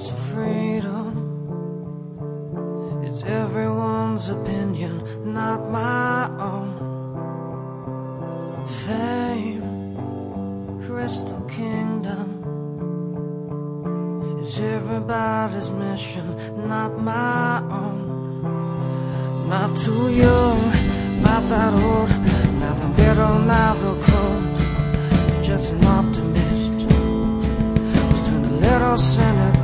It's a freedom. It's everyone's opinion, not my own. Fame, crystal kingdom. It's everybody's mission, not my own. Not too young, not that old. Neither bitter, neither cold. Just an optimist. Just a little cynical.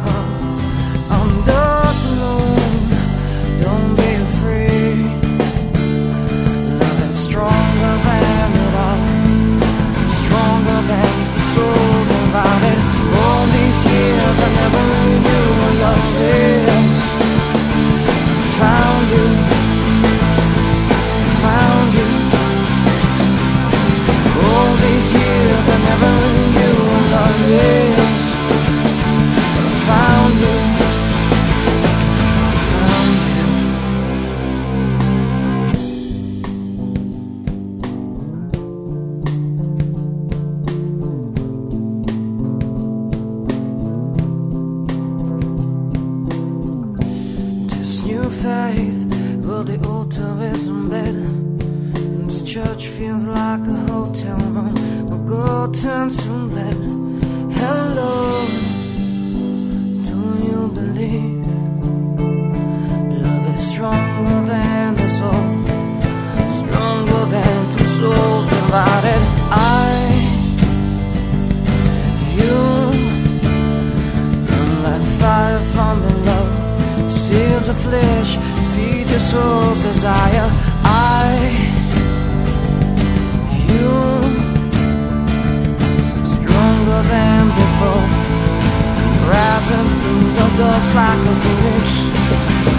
New faith, well, the altar is in bed. And this church feels like a hotel room. My girl turns to lead. Hello, do you believe flesh, feed your soul's desire. I, you, stronger than before. Rising through the dust like a phoenix.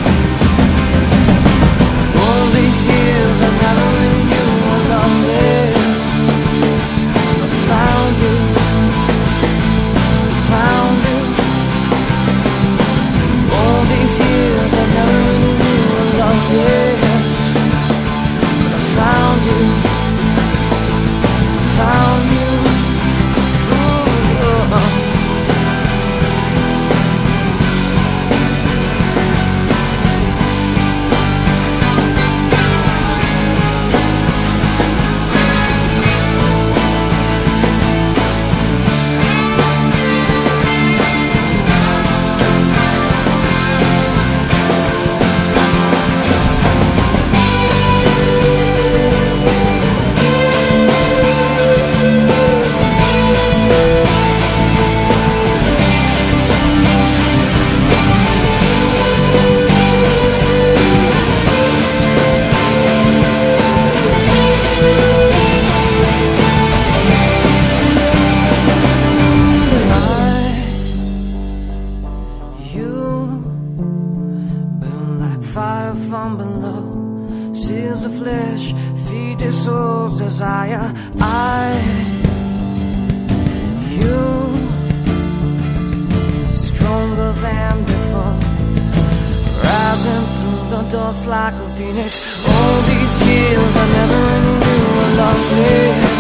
Of flesh, feed your soul's desire. I, you, stronger than before. Rising through the dust like a phoenix. All these years I never knew what love is.